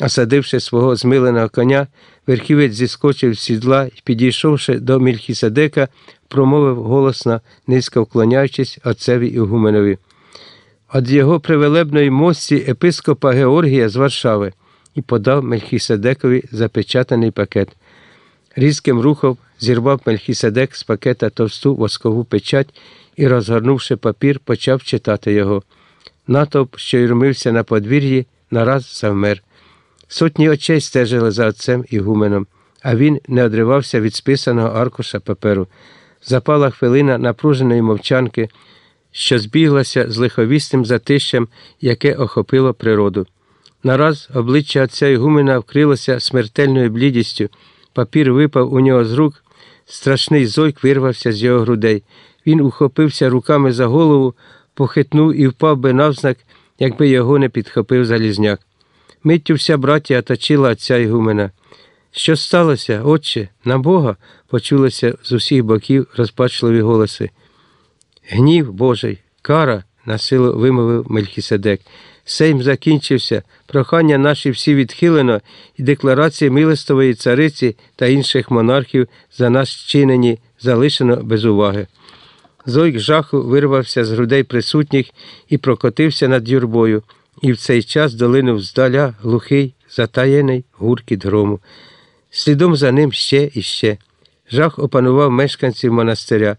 Осадивши свого змиленого коня, верхівець зіскочив з сідла і, підійшовши до Мільхіседека, промовив голосно, низько вклоняючись отцеві Ігуменові. Од його привелебної мості епископа Георгія з Варшави і подав Мельхіседекові запечатаний пакет. Різким рухом зірвав Мельхіседек з пакета товсту воскову печать і, розгорнувши папір, почав читати його. Натовп, що юрмився на подвір'ї, нараз завмер. Сотні очей стежили за отцем і гуменом, а він не одривався від списаного аркуша паперу. Запала хвилина напруженої мовчанки, що збіглася з лиховістим затищем, яке охопило природу. Нараз обличчя отця Ігумена вкрилося смертельною блідістю, папір випав у нього з рук, страшний зойк вирвався з його грудей. Він ухопився руками за голову, похитнув і впав би навзнак, якби його не підхопив залізняк. Миттю вся братія оточила отця Ігумена. Що сталося, отче, на Бога? почулися з усіх боків розпачливі голоси. Гнів Божий, кара, насилу вимовив Мельхіседек. Сейм закінчився, прохання наші всі відхилено, і декларації милостової цариці та інших монархів за нас чинені залишено без уваги. Зойк жаху вирвався з грудей присутніх і прокотився над юрбою, і в цей час долинув здаля глухий, затаєний гуркіт грому. Слідом за ним ще і ще. Жах опанував мешканців монастиря.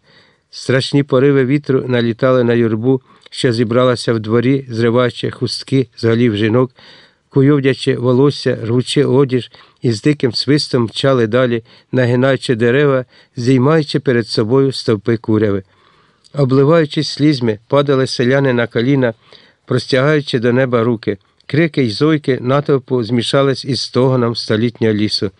Страшні пориви вітру налітали на юрбу, що зібралася в дворі, зриваючи хустки з голів жінок, куйовдячи волосся, рвучи одіж і з диким свистом мчали далі, нагинаючи дерева, здіймаючи перед собою стовпи куряви. Обливаючись слізьми, падали селяни на коліна, простягаючи до неба руки. Крики й зойки натовпу змішались із стогоном столітнього лісу.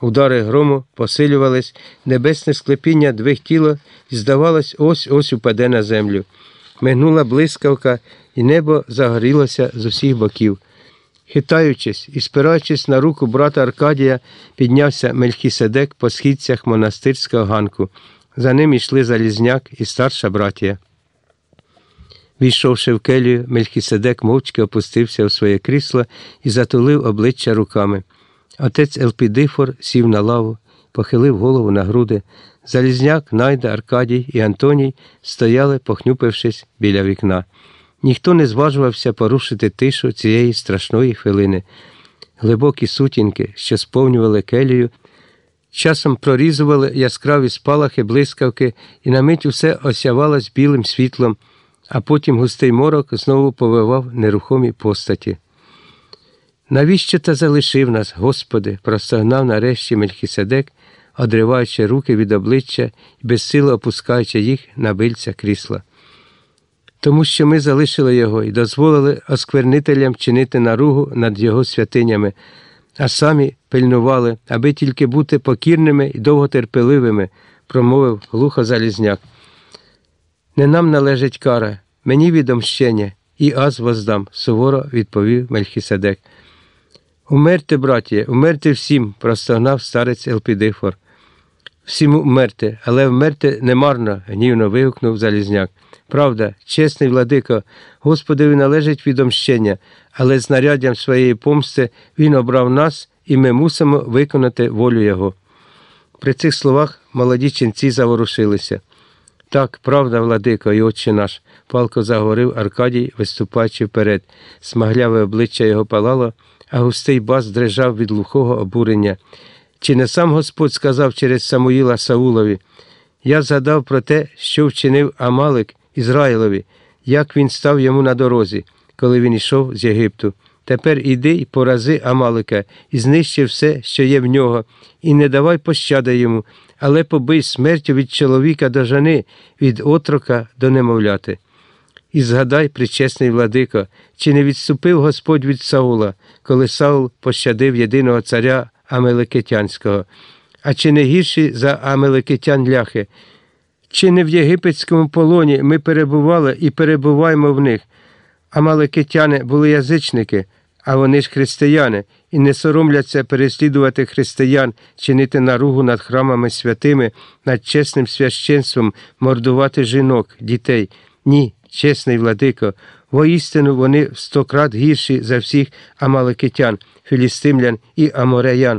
Удари грому посилювались, небесне склепіння двихтіло і, здавалось, ось ось упаде на землю. Мигнула блискавка, і небо загорілося з усіх боків. Хитаючись і спираючись на руку брата Аркадія, піднявся Мельхіседек по східцях монастирського ганку. За ним йшли Залізняк і старша братія. Війшовши в келію, Мельхіседек мовчки опустився у своє крісло і затулив обличчя руками. Отець Елпідифор сів на лаву, похилив голову на груди. Залізняк, Найда, Аркадій і Антоній стояли, похнюпившись біля вікна. Ніхто не зважувався порушити тишу цієї страшної хвилини. Глибокі сутінки, що сповнювали келію, часом прорізували яскраві спалахи, блискавки, і на мить усе осявалось білим світлом, а потім густий морок знову повивав нерухомі постаті. Навіщо та залишив нас, Господи, простогнав нарешті Мельхіседек, одриваючи руки від обличчя і безсило опускаючи їх на бильця крісла. Тому що ми залишили його і дозволили осквернителям чинити наругу над його святинями, а самі пильнували, аби тільки бути покірними і довготерпеливими, промовив глухо Залізняк. Не нам належить кара, мені відомщення, і аз воздам, суворо відповів Мельхіседек. Умерте, братє, умерте всім, простогнав старець Елпідифор. Всім умерте, але вмерте немарно, гнівно вигукнув Залізняк. Правда, чесний владико, Господові належить відомщення, але знаряддям своєї помсти він обрав нас, і ми мусимо виконати волю Його. При цих словах молоді ченці заворушилися. Так, правда, владико, і отче наш, палко заговорив Аркадій, виступаючи вперед. Смагляве обличчя його палало, а густий бас дрижав від глухого обурення. Чи не сам Господь сказав через Самуїла Саулові? Я згадав про те, що вчинив Амалик Ізраїлові, як він став йому на дорозі, коли він йшов з Єгипту. Тепер іди і порази Амалика, і знищи все, що є в нього, і не давай пощади йому, але побий смертю від чоловіка до жени, від отрока до немовляти. І згадай, причесний владико, чи не відступив Господь від Саула, коли Саул пощадив єдиного царя Амелекетянського, а чи не гірші за Амелекетян ляхи? Чи не в єгипетському полоні ми перебували і перебуваємо в них? Амалекетяни були язичники, а вони ж християни, і не соромляться переслідувати християн, чинити наругу над храмами святими, над чесним священством, мордувати жінок, дітей. Ні, чесний владико, воістину вони в сто крат гірші за всіх амаликитян, філістимлян і амореян,